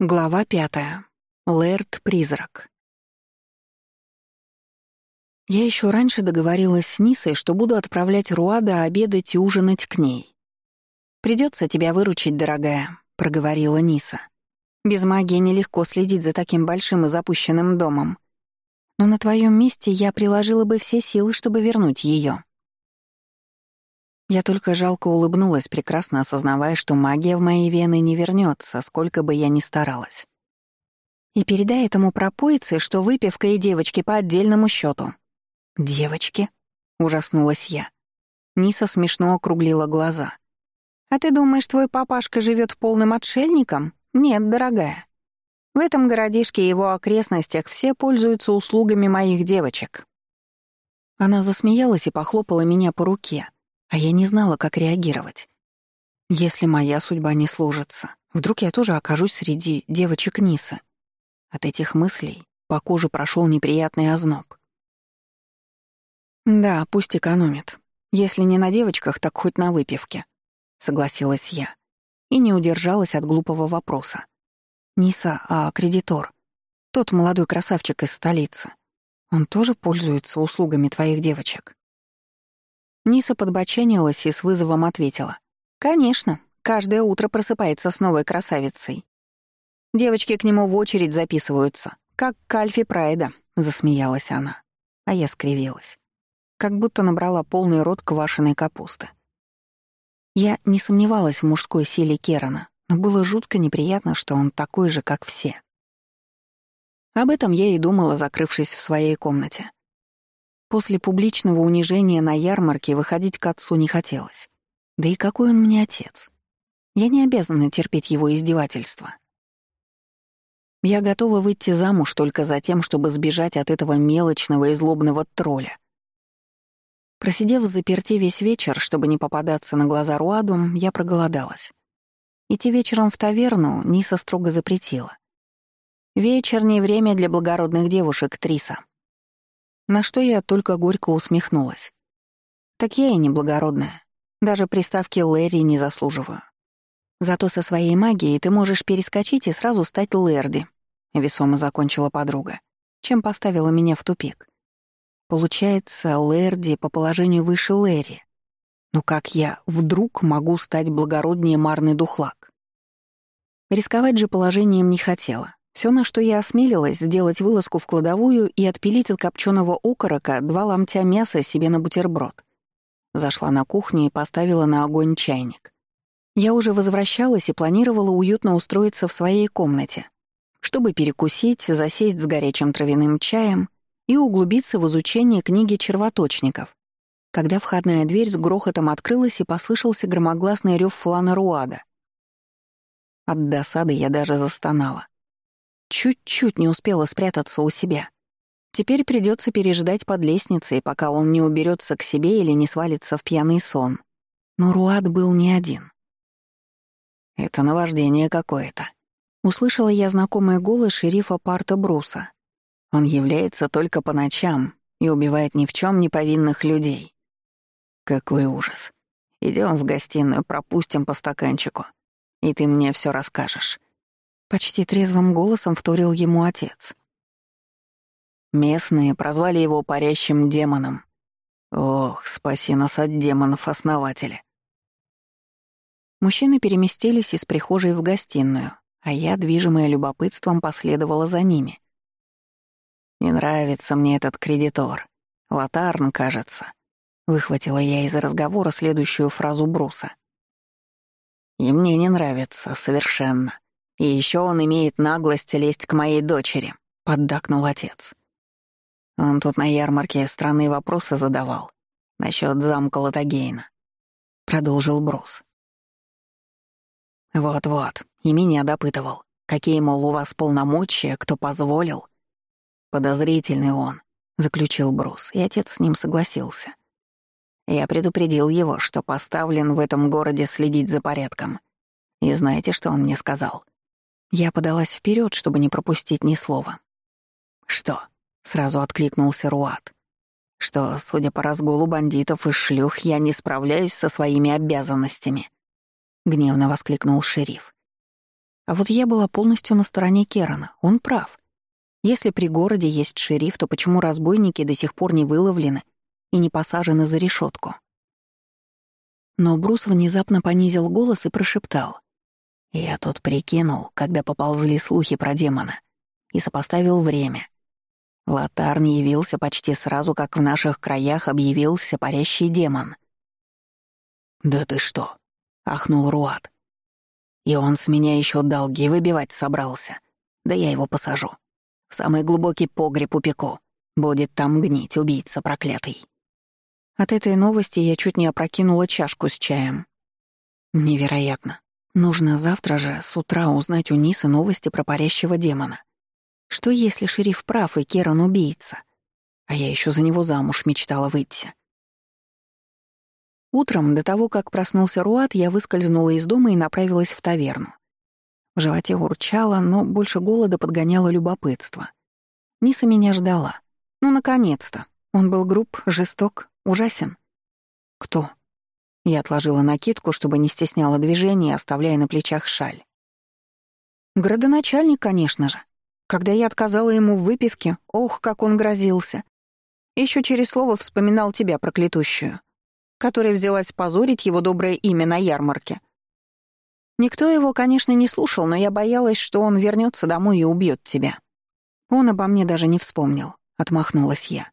Глава пятая. Лэрд-призрак. Я еще раньше договорилась с Нисой, что буду отправлять Руада обедать и ужинать к ней. «Придется тебя выручить, дорогая», — проговорила Ниса. «Без магии нелегко следить за таким большим и запущенным домом. Но на твоем месте я приложила бы все силы, чтобы вернуть ее. Я только жалко улыбнулась, прекрасно осознавая, что магия в моей вены не вернется, сколько бы я ни старалась. И передай этому пропоице, что выпивка и девочки по отдельному счету. «Девочки?» — ужаснулась я. Ниса смешно округлила глаза. «А ты думаешь, твой папашка живет полным отшельником? Нет, дорогая. В этом городишке и его окрестностях все пользуются услугами моих девочек». Она засмеялась и похлопала меня по руке, а я не знала, как реагировать. Если моя судьба не сложится, вдруг я тоже окажусь среди девочек Нисы. От этих мыслей по коже прошел неприятный озноб. «Да, пусть экономит. Если не на девочках, так хоть на выпивке», — согласилась я. И не удержалась от глупого вопроса. «Ниса, а кредитор? Тот молодой красавчик из столицы. Он тоже пользуется услугами твоих девочек?» Ниса подбоченилась и с вызовом ответила. «Конечно, каждое утро просыпается с новой красавицей. Девочки к нему в очередь записываются, как к Альфе Прайда», — засмеялась она. А я скривилась. Как будто набрала полный рот квашеной капусты. Я не сомневалась в мужской силе Керана, но было жутко неприятно, что он такой же, как все. Об этом я и думала, закрывшись в своей комнате. После публичного унижения на ярмарке выходить к отцу не хотелось. Да и какой он мне отец? Я не обязана терпеть его издевательства. Я готова выйти замуж только за тем, чтобы сбежать от этого мелочного и злобного тролля. Просидев в заперти весь вечер, чтобы не попадаться на глаза Руаду, я проголодалась. Идти вечером в таверну Ниса строго запретила. Вечер не время для благородных девушек, Триса. На что я только горько усмехнулась. Так я и не благородная. Даже приставки Лэри не заслуживаю. Зато со своей магией ты можешь перескочить и сразу стать Лэрди, весомо закончила подруга, чем поставила меня в тупик. Получается, Лэрди по положению выше Лэри. Но как я вдруг могу стать благороднее Марный Духлак? Рисковать же положением не хотела. Все, на что я осмелилась, сделать вылазку в кладовую и отпилить от копченого окорока два ломтя мяса себе на бутерброд. Зашла на кухню и поставила на огонь чайник. Я уже возвращалась и планировала уютно устроиться в своей комнате, чтобы перекусить, засесть с горячим травяным чаем и углубиться в изучение книги червоточников, когда входная дверь с грохотом открылась и послышался громогласный рев флана Руада. От досады я даже застонала. Чуть-чуть не успела спрятаться у себя. Теперь придется переждать под лестницей, пока он не уберется к себе или не свалится в пьяный сон. Но Руад был не один. «Это наваждение какое-то», — услышала я знакомый голос шерифа Парта Бруса. «Он является только по ночам и убивает ни в чем не повинных людей». «Какой ужас. Идем в гостиную, пропустим по стаканчику, и ты мне все расскажешь». Почти трезвым голосом вторил ему отец. Местные прозвали его парящим демоном. Ох, спаси нас от демонов основатели. Мужчины переместились из прихожей в гостиную, а я, движимая любопытством, последовала за ними. «Не нравится мне этот кредитор. Латарн, кажется», — выхватила я из разговора следующую фразу Бруса. «И мне не нравится совершенно. И еще он имеет наглость лезть к моей дочери», — поддакнул отец. Он тут на ярмарке странные вопросы задавал насчет замка Латагейна. Продолжил Брус. Вот-вот, и меня допытывал. Какие, мол, у вас полномочия, кто позволил? Подозрительный он, заключил Брус, и отец с ним согласился. Я предупредил его, что поставлен в этом городе следить за порядком. И знаете, что он мне сказал? Я подалась вперед, чтобы не пропустить ни слова. «Что?» — сразу откликнулся Руат. «Что, судя по разгулу бандитов и шлюх, я не справляюсь со своими обязанностями?» — гневно воскликнул шериф. А вот я была полностью на стороне Керана. Он прав. Если при городе есть шериф, то почему разбойники до сих пор не выловлены и не посажены за решетку? Но Брус внезапно понизил голос и прошептал. Я тут прикинул, когда поползли слухи про демона, и сопоставил время. Лотар не явился почти сразу, как в наших краях объявился парящий демон. «Да ты что?» — ахнул Руат. «И он с меня еще долги выбивать собрался. Да я его посажу. В самый глубокий погреб упеку. Будет там гнить убийца проклятый». От этой новости я чуть не опрокинула чашку с чаем. Невероятно. Нужно завтра же с утра узнать у Нисы новости про парящего демона. Что если шериф прав и Керан убийца? А я еще за него замуж мечтала выйти. Утром, до того, как проснулся Руат, я выскользнула из дома и направилась в таверну. В животе урчало, но больше голода подгоняло любопытство. Ниса меня ждала. Ну, наконец-то. Он был груб, жесток, ужасен. Кто? Я отложила накидку, чтобы не стесняла движения, оставляя на плечах шаль. Градоначальник, конечно же. Когда я отказала ему в выпивке, ох, как он грозился. Еще через слово вспоминал тебя, проклятущую, которая взялась позорить его доброе имя на ярмарке. Никто его, конечно, не слушал, но я боялась, что он вернется домой и убьет тебя. Он обо мне даже не вспомнил, отмахнулась я.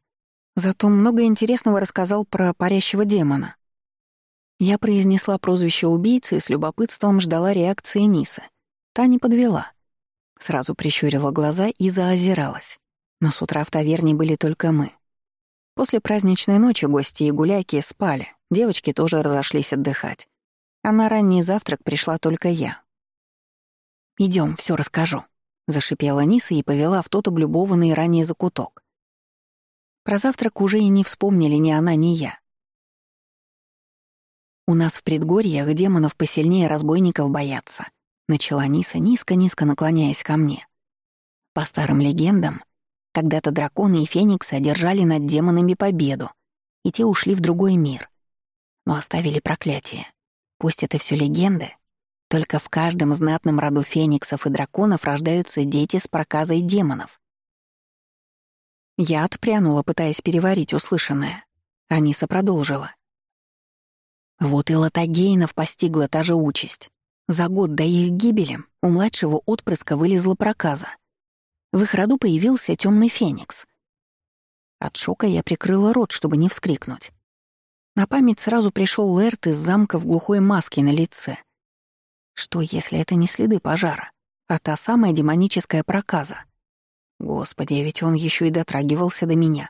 Зато много интересного рассказал про парящего демона. Я произнесла прозвище убийцы и с любопытством ждала реакции Нисы. Та не подвела. Сразу прищурила глаза и заозиралась. Но с утра в таверне были только мы. После праздничной ночи гости и гуляки спали, девочки тоже разошлись отдыхать. А на ранний завтрак пришла только я. Идем, все расскажу», — зашипела Ниса и повела в тот облюбованный ранее закуток. Про завтрак уже и не вспомнили ни она, ни я. У нас в предгорьях демонов посильнее разбойников боятся — начала Ниса, низко-низко наклоняясь ко мне. По старым легендам, когда-то драконы и фениксы одержали над демонами победу, и те ушли в другой мир, но оставили проклятие. Пусть это все легенды, только в каждом знатном роду фениксов и драконов рождаются дети с проказой демонов. Я отпрянула, пытаясь переварить услышанное. Аниса продолжила. Вот и Латагейнов постигла та же участь. За год до их гибели у младшего отпрыска вылезла проказа. В их роду появился темный феникс. От шока я прикрыла рот, чтобы не вскрикнуть. На память сразу пришел Лэрт из замка в глухой маске на лице. Что, если это не следы пожара, а та самая демоническая проказа? Господи, ведь он еще и дотрагивался до меня.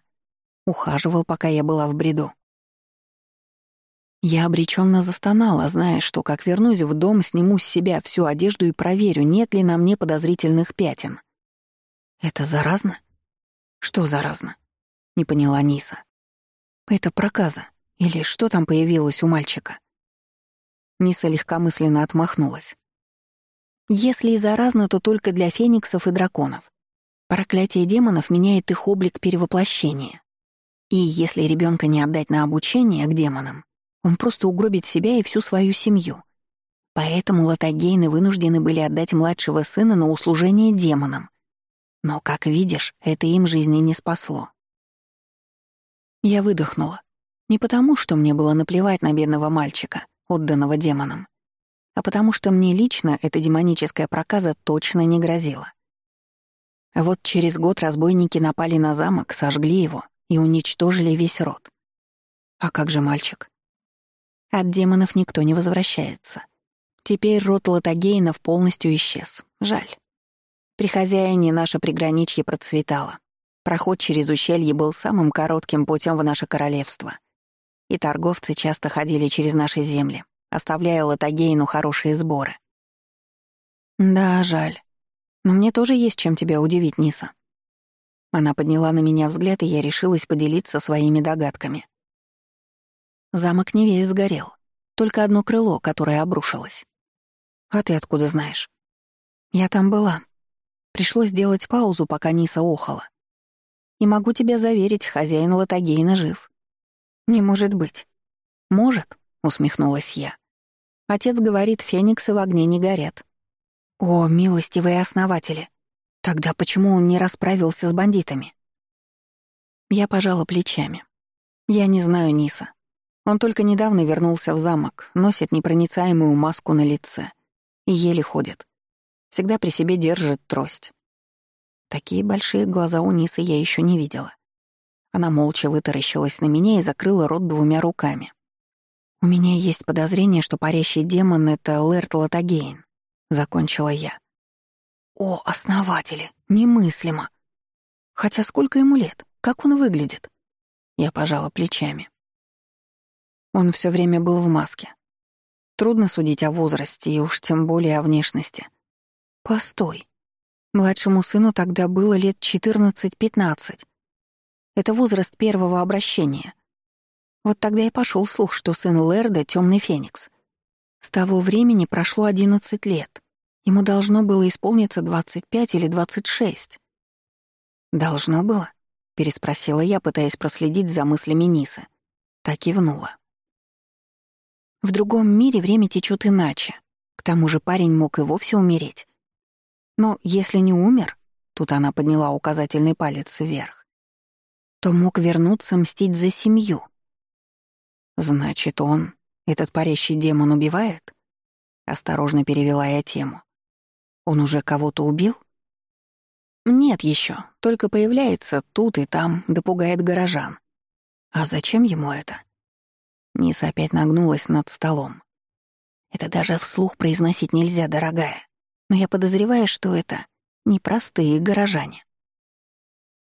Ухаживал, пока я была в бреду. Я обреченно застонала, зная, что как вернусь в дом, сниму с себя всю одежду и проверю, нет ли на мне подозрительных пятен. Это заразно? Что заразно? Не поняла Ниса. Это проказа. Или что там появилось у мальчика? Ниса легкомысленно отмахнулась. Если и заразно, то только для фениксов и драконов. Проклятие демонов меняет их облик перевоплощения. И если ребенка не отдать на обучение к демонам, он просто угробит себя и всю свою семью. Поэтому латагейны вынуждены были отдать младшего сына на услужение демонам. Но, как видишь, это им жизни не спасло. Я выдохнула. Не потому, что мне было наплевать на бедного мальчика, отданного демонам, а потому что мне лично эта демоническая проказа точно не грозила. Вот через год разбойники напали на замок, сожгли его и уничтожили весь род. А как же мальчик? От демонов никто не возвращается. Теперь род Латагейнов полностью исчез. Жаль. При хозяине наше приграничье процветало. Проход через ущелье был самым коротким путем в наше королевство. И торговцы часто ходили через наши земли, оставляя Латагейну хорошие сборы. Да, жаль. Но мне тоже есть чем тебя удивить, Ниса. Она подняла на меня взгляд, и я решилась поделиться своими догадками. Замок не весь сгорел. Только одно крыло, которое обрушилось. А ты откуда знаешь? Я там была. Пришлось сделать паузу, пока Ниса охала. И могу тебя заверить, хозяин Латагейна жив. Не может быть. Может, усмехнулась я. Отец говорит, фениксы в огне не горят. О, милостивые основатели! Тогда почему он не расправился с бандитами? Я пожала плечами. Я не знаю Ниса. Он только недавно вернулся в замок, носит непроницаемую маску на лице и еле ходит. Всегда при себе держит трость. Такие большие глаза у Нисы я еще не видела. Она молча вытаращилась на меня и закрыла рот двумя руками. «У меня есть подозрение, что парящий демон — это Лэрт Латагейн», — закончила я. «О, основатели! Немыслимо! Хотя сколько ему лет? Как он выглядит?» Я пожала плечами. Он все время был в маске. Трудно судить о возрасте и уж тем более о внешности. Постой. Младшему сыну тогда было лет 14-15. Это возраст первого обращения. Вот тогда и пошел слух, что сын Лерда — темный феникс. С того времени прошло 11 лет. Ему должно было исполниться 25 или 26. «Должно было?» — переспросила я, пытаясь проследить за мыслями Нисы. Так кивнула. В другом мире время течет иначе. К тому же парень мог и вовсе умереть. Но если не умер, тут она подняла указательный палец вверх, то мог вернуться мстить за семью. Значит, он, этот парящий демон, убивает? Осторожно перевела я тему. Он уже кого-то убил? Нет еще, только появляется тут и там, да пугает горожан. А зачем ему это? Ниса опять нагнулась над столом. Это даже вслух произносить нельзя, дорогая. Но я подозреваю, что это непростые горожане.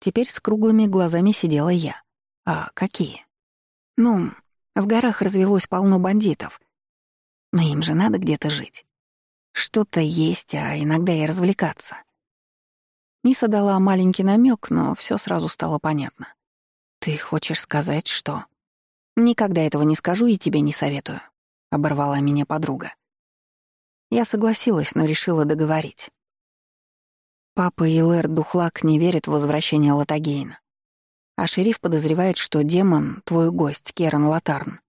Теперь с круглыми глазами сидела я. А какие? Ну, в горах развелось полно бандитов. Но им же надо где-то жить. Что-то есть, а иногда и развлекаться. Ниса дала маленький намек, но все сразу стало понятно. «Ты хочешь сказать, что...» «Никогда этого не скажу и тебе не советую», — оборвала меня подруга. Я согласилась, но решила договорить. Папа и Лэр Духлак не верят в возвращение Латагейна. А шериф подозревает, что демон — твой гость, Керан Латарн.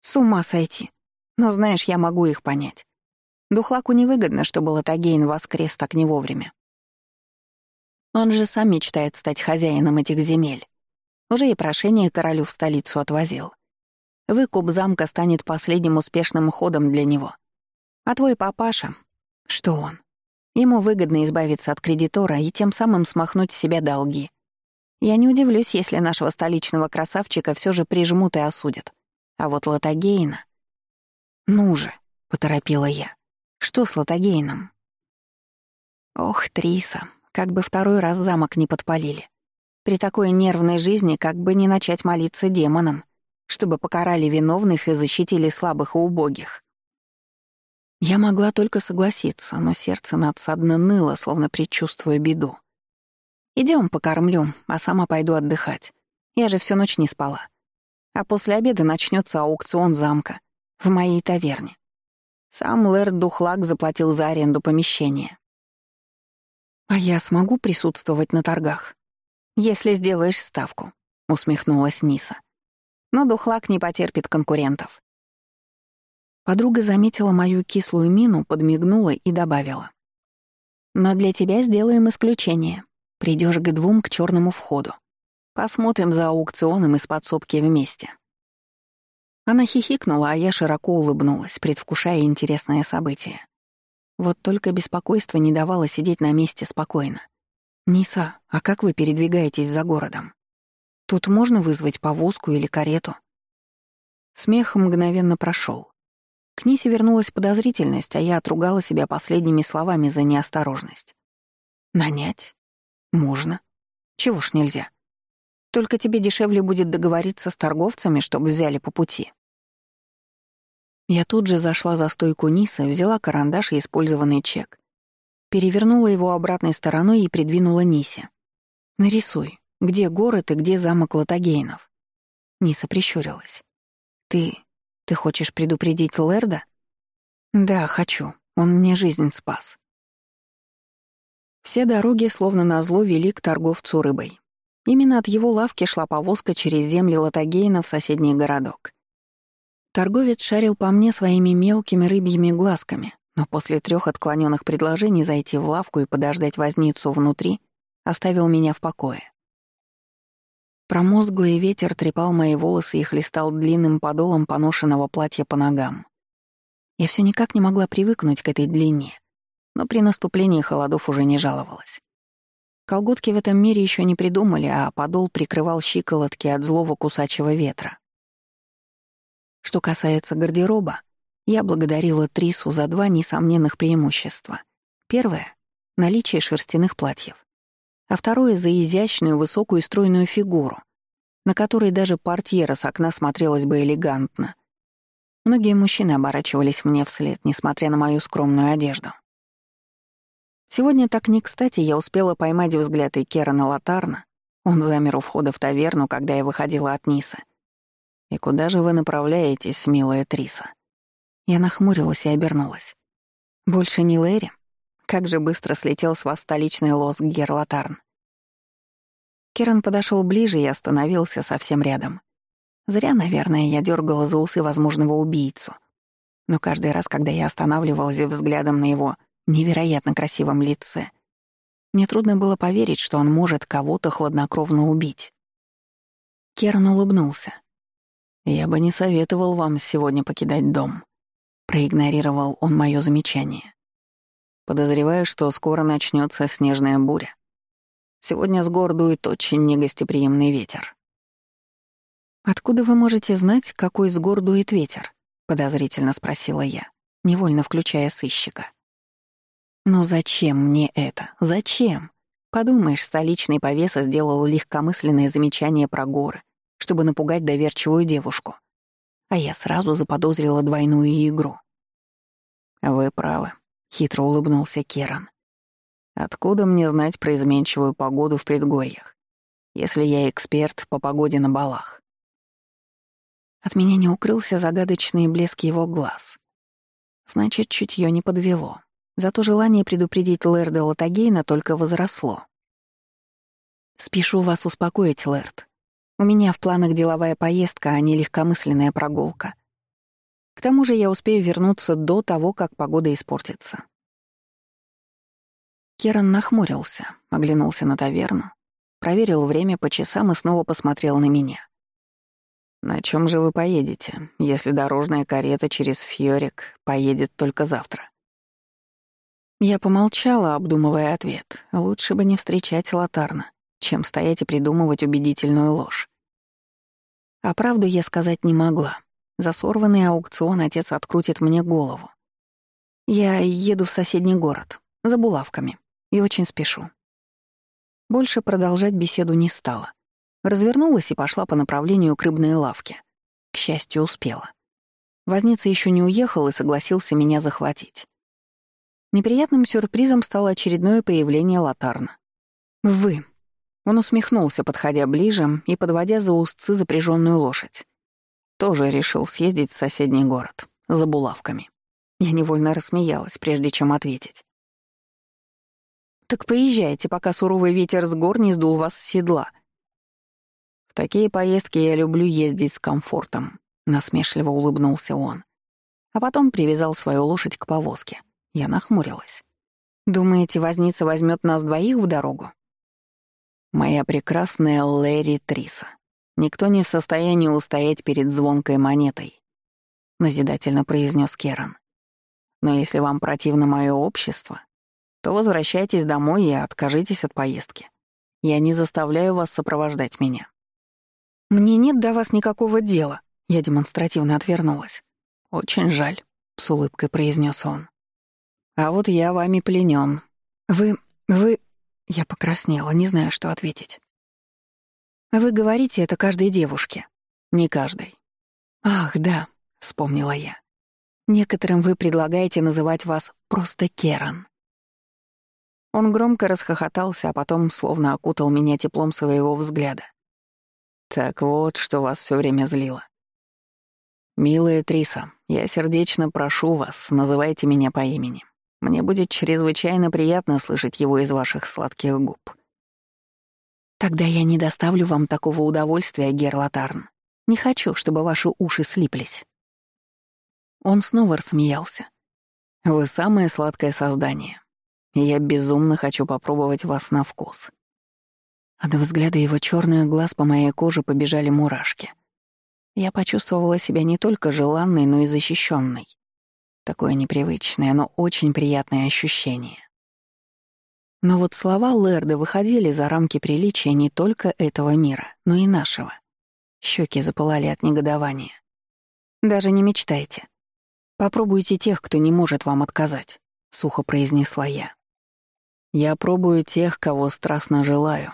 С ума сойти. Но знаешь, я могу их понять. Духлаку невыгодно, чтобы Латагейн воскрес так не вовремя. Он же сам мечтает стать хозяином этих земель. Уже и прошение королю в столицу отвозил. Выкуп замка станет последним успешным ходом для него. А твой папаша... Что он? Ему выгодно избавиться от кредитора и тем самым смахнуть с себя долги. Я не удивлюсь, если нашего столичного красавчика все же прижмут и осудят. А вот Латагейна... «Ну же», — поторопила я. «Что с Латагейном?» Ох, Триса, как бы второй раз замок не подпалили. При такой нервной жизни как бы не начать молиться демонам, чтобы покарали виновных и защитили слабых и убогих. Я могла только согласиться, но сердце надсадно ныло, словно предчувствуя беду. Идем, покормлю, а сама пойду отдыхать. Я же всю ночь не спала. А после обеда начнется аукцион замка в моей таверне. Сам Лэрд Духлак заплатил за аренду помещения. «А я смогу присутствовать на торгах?» «Если сделаешь ставку», — усмехнулась Ниса. «Но Духлак не потерпит конкурентов. Подруга заметила мою кислую мину, подмигнула и добавила. «Но для тебя сделаем исключение. Придешь к двум к черному входу. Посмотрим за аукционом из подсобки вместе». Она хихикнула, а я широко улыбнулась, предвкушая интересное событие. Вот только беспокойство не давало сидеть на месте спокойно. «Ниса, а как вы передвигаетесь за городом? Тут можно вызвать повозку или карету?» Смех мгновенно прошел. К Нисе вернулась подозрительность, а я отругала себя последними словами за неосторожность. «Нанять? Можно. Чего ж нельзя? Только тебе дешевле будет договориться с торговцами, чтобы взяли по пути». Я тут же зашла за стойку Ниса, взяла карандаш и использованный чек. Перевернула его обратной стороной и придвинула Нисе. «Нарисуй, где город и где замок Латагейнов?» Ниса прищурилась. «Ты ты хочешь предупредить Лерда? Да, хочу. Он мне жизнь спас. Все дороги, словно назло, вели к торговцу рыбой. Именно от его лавки шла повозка через земли Латагейна в соседний городок. Торговец шарил по мне своими мелкими рыбьими глазками, но после трех отклоненных предложений зайти в лавку и подождать возницу внутри оставил меня в покое. Промозглый ветер трепал мои волосы и хлестал длинным подолом поношенного платья по ногам. Я все никак не могла привыкнуть к этой длине, но при наступлении холодов уже не жаловалась. Колготки в этом мире еще не придумали, а подол прикрывал щиколотки от злого кусачего ветра. Что касается гардероба, я благодарила Трису за два несомненных преимущества. Первое — наличие шерстяных платьев. А второе — за изящную, высокую и стройную фигуру, на которой даже портьера с окна смотрелась бы элегантно. Многие мужчины оборачивались мне вслед, несмотря на мою скромную одежду. Сегодня так не кстати я успела поймать взгляд и Керана Латарна. Он замер у входа в таверну, когда я выходила от Ниса. «И куда же вы направляетесь, милая Триса?» Я нахмурилась и обернулась. «Больше не Лэри?» Как же быстро слетел с вас столичный лос Герлатарн. Керан подошел ближе и остановился совсем рядом. Зря, наверное, я дергала за усы возможного убийцу. Но каждый раз, когда я останавливалась взглядом на его невероятно красивом лице. Мне трудно было поверить, что он может кого-то хладнокровно убить. Керн улыбнулся. «Я бы не советовал вам сегодня покидать дом», — проигнорировал он мое замечание. «Подозреваю, что скоро начнется снежная буря. Сегодня с гор дует очень негостеприимный ветер». «Откуда вы можете знать, какой с гор дует ветер?» — подозрительно спросила я, невольно включая сыщика. Но зачем мне это? Зачем? Подумаешь, столичный повеса сделал легкомысленное замечание про горы, чтобы напугать доверчивую девушку. А я сразу заподозрила двойную игру. «Вы правы», — хитро улыбнулся Керан. «Откуда мне знать про изменчивую погоду в предгорьях, если я эксперт по погоде на балах?» От меня не укрылся загадочный блеск его глаз. Значит, чутье не подвело. Зато желание предупредить Лэрда Латагейна только возросло. «Спешу вас успокоить, Лэрд. У меня в планах деловая поездка, а не легкомысленная прогулка. К тому же я успею вернуться до того, как погода испортится». Керан нахмурился, оглянулся на таверну, проверил время по часам и снова посмотрел на меня. «На чем же вы поедете, если дорожная карета через Фьорик поедет только завтра?» Я помолчала, обдумывая ответ. Лучше бы не встречать Лотарна, чем стоять и придумывать убедительную ложь. А правду я сказать не могла. За сорванный аукцион отец открутит мне голову. Я еду в соседний город, за булавками, и очень спешу. Больше продолжать беседу не стала. Развернулась и пошла по направлению к рыбной лавке. К счастью, успела. Возница еще не уехал и согласился меня захватить. Неприятным сюрпризом стало очередное появление Латарна. «Вы». Он усмехнулся, подходя ближе и подводя за устцы запряженную лошадь. Тоже решил съездить в соседний город, за булавками. Я невольно рассмеялась, прежде чем ответить. «Так поезжайте, пока суровый ветер с гор не сдул вас с седла». «В такие поездки я люблю ездить с комфортом», — насмешливо улыбнулся он. А потом привязал свою лошадь к повозке. Я нахмурилась. «Думаете, возница возьмет нас двоих в дорогу?» «Моя прекрасная Лэри Триса. Никто не в состоянии устоять перед звонкой монетой», — назидательно произнес Керан. «Но если вам противно мое общество, то возвращайтесь домой и откажитесь от поездки. Я не заставляю вас сопровождать меня». «Мне нет до вас никакого дела», — я демонстративно отвернулась. «Очень жаль», — с улыбкой произнес он. А вот я вами пленен. Вы... вы... Я покраснела, не знаю, что ответить. Вы говорите это каждой девушке. Не каждой. Ах, да, вспомнила я. Некоторым вы предлагаете называть вас просто Керан. Он громко расхохотался, а потом словно окутал меня теплом своего взгляда. Так вот, что вас все время злило. «Милая Триса, я сердечно прошу вас, называйте меня по имени. Мне будет чрезвычайно приятно слышать его из ваших сладких губ. Тогда я не доставлю вам такого удовольствия, Герлатарн. Не хочу, чтобы ваши уши слиплись. Он снова рассмеялся. Вы самое сладкое создание. И я безумно хочу попробовать вас на вкус. От взгляда его черных глаз по моей коже побежали мурашки. Я почувствовала себя не только желанной, но и защищенной. Такое непривычное, но очень приятное ощущение. Но вот слова Лерда выходили за рамки приличия не только этого мира, но и нашего. Щеки запылали от негодования. «Даже не мечтайте. Попробуйте тех, кто не может вам отказать», — сухо произнесла я. «Я пробую тех, кого страстно желаю».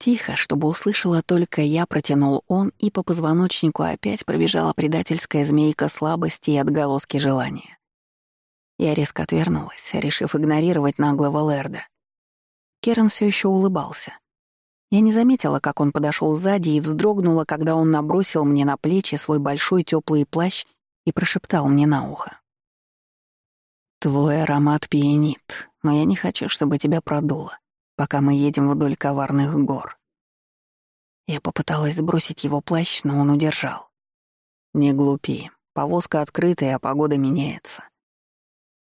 Тихо, чтобы услышала только я, протянул он, и по позвоночнику опять пробежала предательская змейка слабости и отголоски желания. Я резко отвернулась, решив игнорировать наглого Лерда. Керн все еще улыбался. Я не заметила, как он подошел сзади и вздрогнула, когда он набросил мне на плечи свой большой теплый плащ и прошептал мне на ухо. «Твой аромат пьянит, но я не хочу, чтобы тебя продуло, пока мы едем вдоль коварных гор». Я попыталась сбросить его плащ, но он удержал. «Не глупи, повозка открытая, а погода меняется».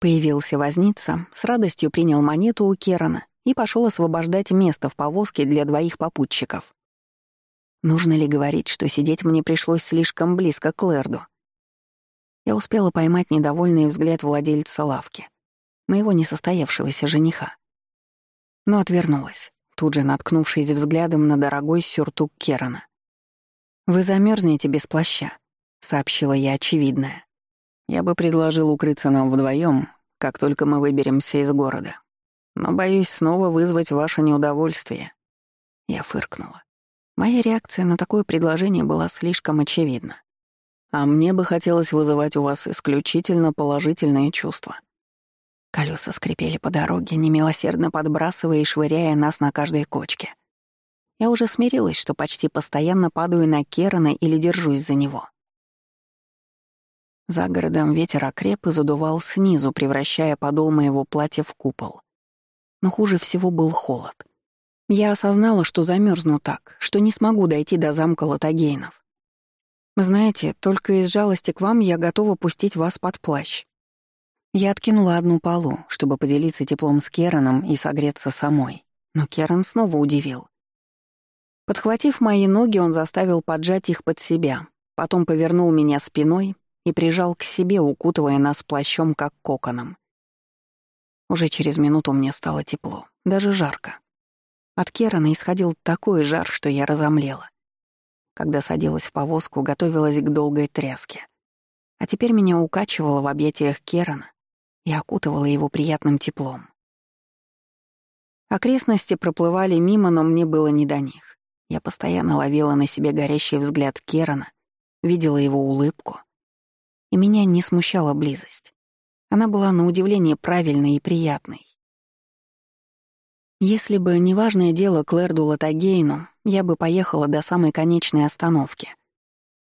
Появился возница, с радостью принял монету у Керана и пошел освобождать место в повозке для двоих попутчиков. Нужно ли говорить, что сидеть мне пришлось слишком близко к Лерду? Я успела поймать недовольный взгляд владельца лавки, моего несостоявшегося жениха. Но отвернулась, тут же наткнувшись взглядом на дорогой сюртук Керана. «Вы замерзнете без плаща», — сообщила я очевидное. «Я бы предложил укрыться нам вдвоем, как только мы выберемся из города но боюсь снова вызвать ваше неудовольствие». Я фыркнула. Моя реакция на такое предложение была слишком очевидна. А мне бы хотелось вызывать у вас исключительно положительные чувства. Колеса скрипели по дороге, немилосердно подбрасывая и швыряя нас на каждой кочке. Я уже смирилась, что почти постоянно падаю на Керана или держусь за него. За городом ветер окреп и задувал снизу, превращая подол моего платья в купол но хуже всего был холод. Я осознала, что замерзну так, что не смогу дойти до замка Латагейнов. Знаете, только из жалости к вам я готова пустить вас под плащ. Я откинула одну полу, чтобы поделиться теплом с Кераном и согреться самой, но Керан снова удивил. Подхватив мои ноги, он заставил поджать их под себя, потом повернул меня спиной и прижал к себе, укутывая нас плащом, как коконом. Уже через минуту мне стало тепло, даже жарко. От Керана исходил такой жар, что я разомлела. Когда садилась в повозку, готовилась к долгой тряске. А теперь меня укачивало в объятиях Керана и окутывало его приятным теплом. Окрестности проплывали мимо, но мне было не до них. Я постоянно ловила на себе горящий взгляд Керана, видела его улыбку. И меня не смущала близость. Она была на удивление правильной и приятной. Если бы не важное дело Клэрду Латагейну, я бы поехала до самой конечной остановки,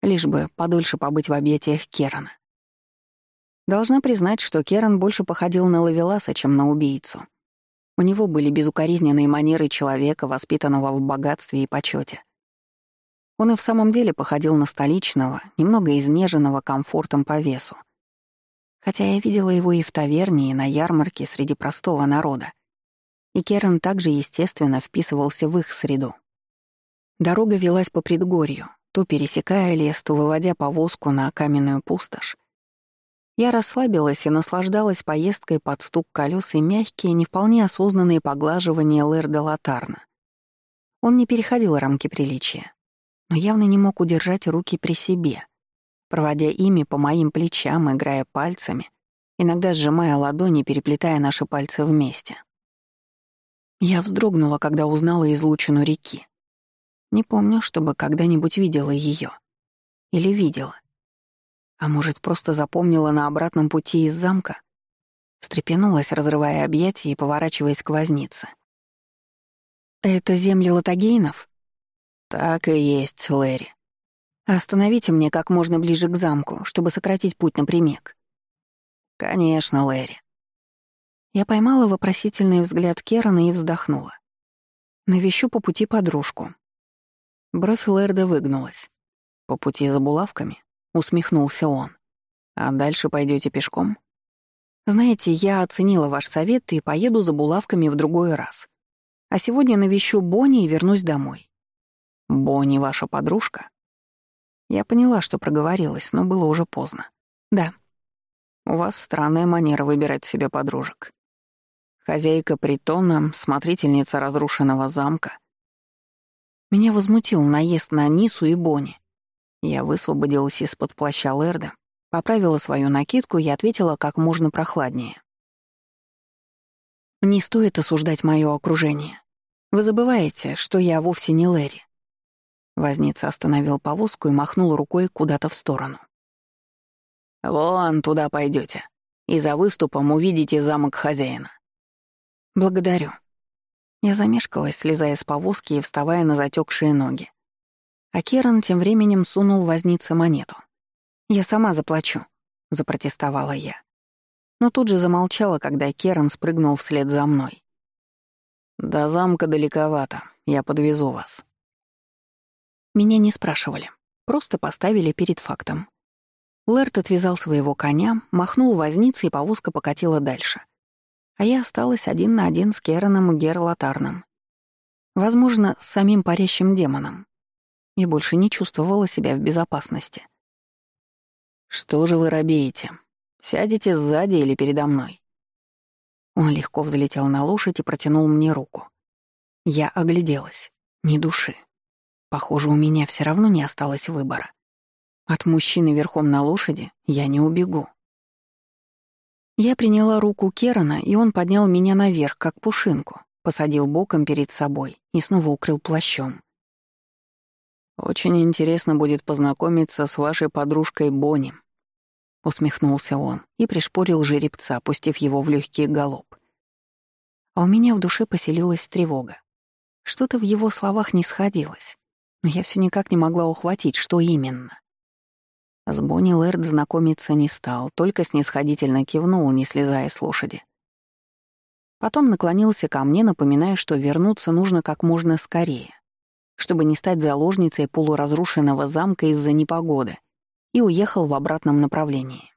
лишь бы подольше побыть в объятиях Керана. Должна признать, что Керан больше походил на Лавеласа, чем на убийцу. У него были безукоризненные манеры человека, воспитанного в богатстве и почете. Он и в самом деле походил на столичного, немного изнеженного комфортом по весу хотя я видела его и в таверне, и на ярмарке среди простого народа. И Керен также, естественно, вписывался в их среду. Дорога велась по предгорью, то пересекая лес, то выводя повозку на каменную пустошь. Я расслабилась и наслаждалась поездкой под стук колес и мягкие, не вполне осознанные поглаживания Лэрда Латарна. Он не переходил рамки приличия, но явно не мог удержать руки при себе — проводя ими по моим плечам, играя пальцами, иногда сжимая ладони, переплетая наши пальцы вместе. Я вздрогнула, когда узнала излучину реки. Не помню, чтобы когда-нибудь видела ее. Или видела. А может, просто запомнила на обратном пути из замка? Встрепенулась, разрывая объятия и поворачиваясь к вознице. «Это земли латагейнов?» «Так и есть, Лэри», Остановите мне как можно ближе к замку, чтобы сократить путь напрямик. Конечно, Лэри. Я поймала вопросительный взгляд Керана и вздохнула. Навещу по пути подружку. Бровь Лэрда выгнулась. «По пути за булавками?» — усмехнулся он. «А дальше пойдете пешком?» Знаете, я оценила ваш совет и поеду за булавками в другой раз. А сегодня навещу Бонни и вернусь домой. Бонни ваша подружка? Я поняла, что проговорилась, но было уже поздно. Да. У вас странная манера выбирать себе подружек. Хозяйка притона, смотрительница разрушенного замка. Меня возмутил наезд на Нису и Бонни. Я высвободилась из-под плаща Лерда, поправила свою накидку и ответила как можно прохладнее. «Не стоит осуждать мое окружение. Вы забываете, что я вовсе не Лэри». Возница остановил повозку и махнул рукой куда-то в сторону. «Вон туда пойдете, и за выступом увидите замок хозяина. «Благодарю». Я замешкалась, слезая с повозки и вставая на затекшие ноги. А Керан тем временем сунул вознице монету. «Я сама заплачу», — запротестовала я. Но тут же замолчала, когда Керан спрыгнул вслед за мной. «До замка далековато, я подвезу вас». Меня не спрашивали, просто поставили перед фактом. Лэрт отвязал своего коня, махнул вознице, и повозка покатила дальше — а я осталась один на один с Кераном Герлатарном. Возможно, с самим парящим демоном. И больше не чувствовала себя в безопасности. «Что же вы робеете? Сядете сзади или передо мной?» Он легко взлетел на лошадь и протянул мне руку. Я огляделась. Ни души. Похоже, у меня все равно не осталось выбора. От мужчины верхом на лошади я не убегу. Я приняла руку Керана, и он поднял меня наверх, как пушинку, посадил боком перед собой и снова укрыл плащом. «Очень интересно будет познакомиться с вашей подружкой Бонни», — усмехнулся он и пришпорил жеребца, пустив его в легкий галоп. А у меня в душе поселилась тревога. Что-то в его словах не сходилось, но я все никак не могла ухватить, что именно. С Бонни Лэрд знакомиться не стал, только снисходительно кивнул, не слезая с лошади. Потом наклонился ко мне, напоминая, что вернуться нужно как можно скорее, чтобы не стать заложницей полуразрушенного замка из-за непогоды, и уехал в обратном направлении.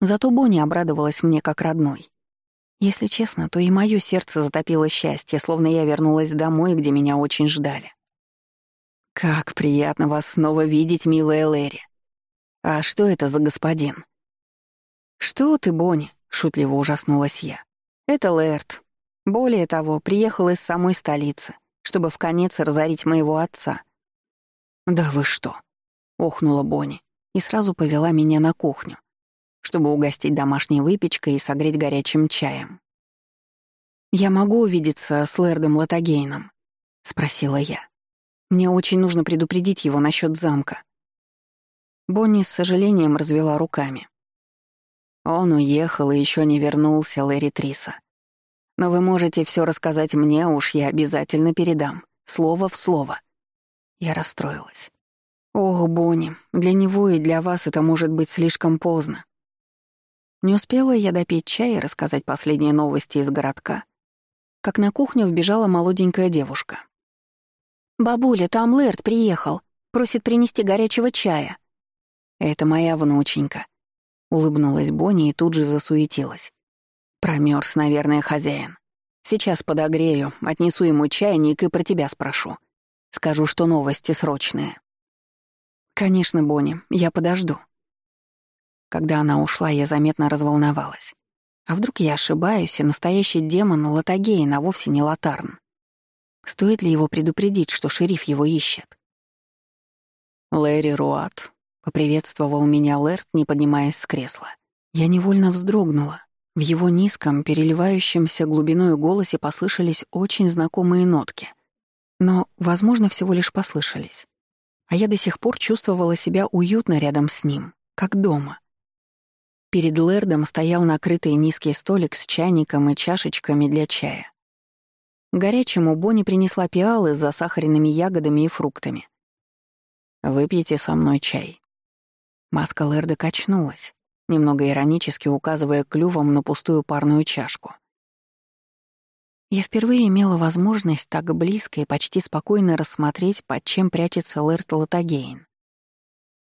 Зато Бонни обрадовалась мне как родной. Если честно, то и мое сердце затопило счастье, словно я вернулась домой, где меня очень ждали. «Как приятно вас снова видеть, милая Лэри!» «А что это за господин?» «Что ты, Бонни?» — шутливо ужаснулась я. «Это Лэрт. Более того, приехал из самой столицы, чтобы в конец разорить моего отца». «Да вы что?» — охнула Бонни и сразу повела меня на кухню, чтобы угостить домашней выпечкой и согреть горячим чаем. «Я могу увидеться с Лэрдом Латагейном?» — спросила я. «Мне очень нужно предупредить его насчет замка». Бонни с сожалением развела руками. Он уехал и еще не вернулся, Лэри Триса. Но вы можете все рассказать мне, уж я обязательно передам. Слово в слово. Я расстроилась. Ох, Бонни, для него и для вас это может быть слишком поздно. Не успела я допить чай и рассказать последние новости из городка, как на кухню вбежала молоденькая девушка. «Бабуля, там Лэрд приехал. Просит принести горячего чая». «Это моя внученька», — улыбнулась Бонни и тут же засуетилась. Промерз, наверное, хозяин. Сейчас подогрею, отнесу ему чайник и про тебя спрошу. Скажу, что новости срочные». «Конечно, Бонни, я подожду». Когда она ушла, я заметно разволновалась. А вдруг я ошибаюсь, и настоящий демон Латагейн, а вовсе не Латарн? Стоит ли его предупредить, что шериф его ищет? Лэри Руат, Поприветствовал меня Лэрт, не поднимаясь с кресла. Я невольно вздрогнула. В его низком, переливающемся глубиной голосе послышались очень знакомые нотки. Но, возможно, всего лишь послышались. А я до сих пор чувствовала себя уютно рядом с ним, как дома. Перед Лэрдом стоял накрытый низкий столик с чайником и чашечками для чая. Горячему Бонни принесла пиалы с засахаренными ягодами и фруктами. «Выпьете со мной чай», Маска Лерда качнулась, немного иронически указывая клювом на пустую парную чашку. Я впервые имела возможность так близко и почти спокойно рассмотреть, под чем прячется Лэрд Латагейн.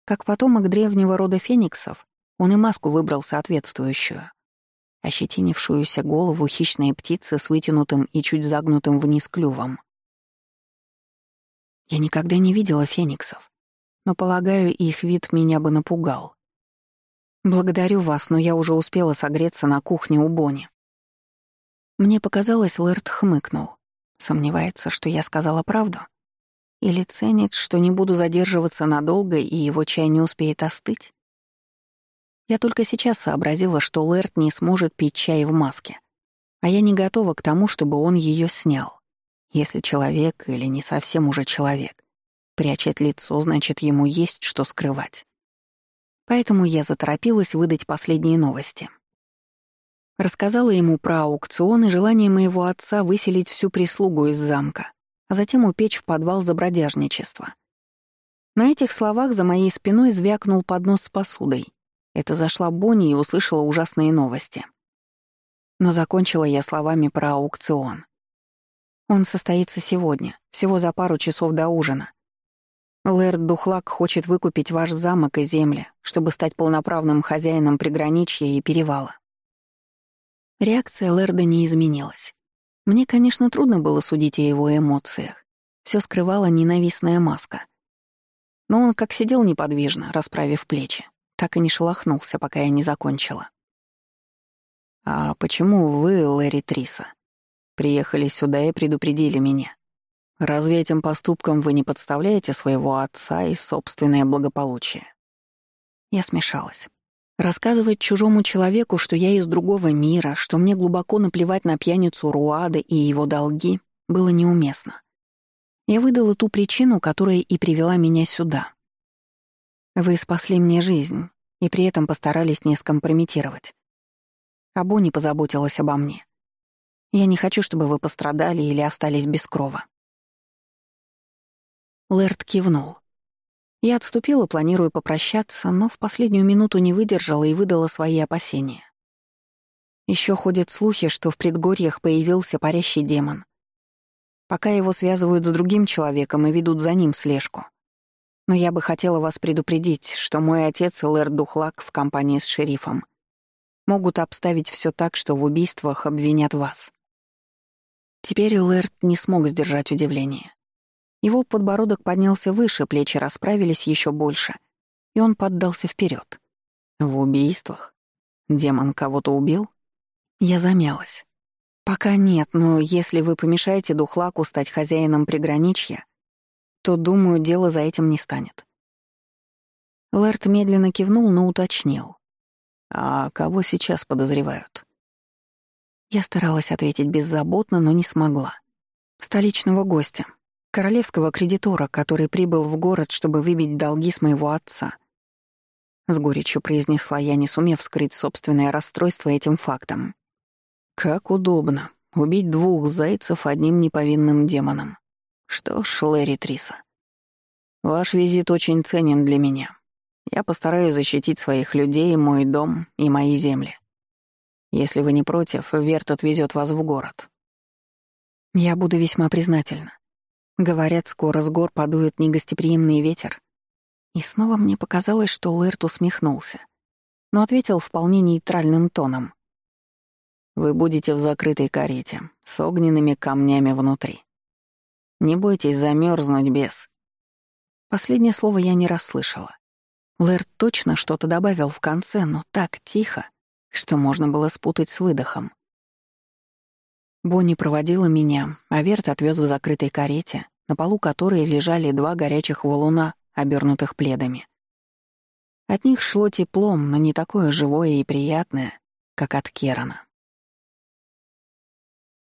Как потомок древнего рода фениксов, он и маску выбрал соответствующую. Ощетинившуюся голову хищной птицы с вытянутым и чуть загнутым вниз клювом. Я никогда не видела фениксов, но, полагаю, их вид меня бы напугал. Благодарю вас, но я уже успела согреться на кухне у Бони. Мне показалось, Лэрд хмыкнул. Сомневается, что я сказала правду? Или ценит, что не буду задерживаться надолго и его чай не успеет остыть? Я только сейчас сообразила, что Лэрд не сможет пить чай в маске, а я не готова к тому, чтобы он ее снял. Если человек или не совсем уже человек прячет лицо, значит, ему есть что скрывать. Поэтому я заторопилась выдать последние новости. Рассказала ему про аукцион и желание моего отца выселить всю прислугу из замка, а затем упечь в подвал за бродяжничество. На этих словах за моей спиной звякнул поднос с посудой. Это зашла Бонни и услышала ужасные новости. Но закончила я словами про аукцион. Он состоится сегодня, всего за пару часов до ужина. Лэрд Духлак хочет выкупить ваш замок и земли, чтобы стать полноправным хозяином приграничья и перевала. Реакция Лэрда не изменилась. Мне, конечно, трудно было судить о его эмоциях. Все скрывала ненавистная маска. Но он как сидел неподвижно, расправив плечи, так и не шелохнулся, пока я не закончила. «А почему вы, Лэри Триса, приехали сюда и предупредили меня?» Разве этим поступком вы не подставляете своего отца и собственное благополучие? Я смешалась. Рассказывать чужому человеку, что я из другого мира, что мне глубоко наплевать на пьяницу Руады и его долги, было неуместно. Я выдала ту причину, которая и привела меня сюда. Вы спасли мне жизнь и при этом постарались не скомпрометировать. Абу не позаботилась обо мне. Я не хочу, чтобы вы пострадали или остались без крова. Лэрд кивнул. Я отступила, планируя попрощаться, но в последнюю минуту не выдержала и выдала свои опасения. Еще ходят слухи, что в предгорьях появился парящий демон. Пока его связывают с другим человеком и ведут за ним слежку. Но я бы хотела вас предупредить, что мой отец и Лэрд Духлак в компании с шерифом могут обставить все так, что в убийствах обвинят вас. Теперь Лэрд не смог сдержать удивление. Его подбородок поднялся выше, плечи расправились еще больше, и он поддался вперед. В убийствах? Демон кого-то убил? Я замялась. Пока нет, но если вы помешаете Духлаку стать хозяином приграничья, то, думаю, дело за этим не станет. Лэрт медленно кивнул, но уточнил. «А кого сейчас подозревают?» Я старалась ответить беззаботно, но не смогла. «Столичного гостя, королевского кредитора, который прибыл в город, чтобы выбить долги с моего отца. С горечью произнесла я, не сумев скрыть собственное расстройство этим фактом. Как удобно. Убить двух зайцев одним неповинным демоном. Что ж, Лэри Триса, ваш визит очень ценен для меня. Я постараюсь защитить своих людей, мой дом и мои земли. Если вы не против, Верт отвезет вас в город. Я буду весьма признательна. Говорят, скоро с гор подует негостеприимный ветер. И снова мне показалось, что Лэрт усмехнулся, но ответил вполне нейтральным тоном. «Вы будете в закрытой карете, с огненными камнями внутри. Не бойтесь замерзнуть без...» Последнее слово я не расслышала. Лэрт точно что-то добавил в конце, но так тихо, что можно было спутать с выдохом. Бонни проводила меня, а Верт отвез в закрытой карете, на полу которой лежали два горячих валуна, обернутых пледами. От них шло теплом, но не такое живое и приятное, как от Керана.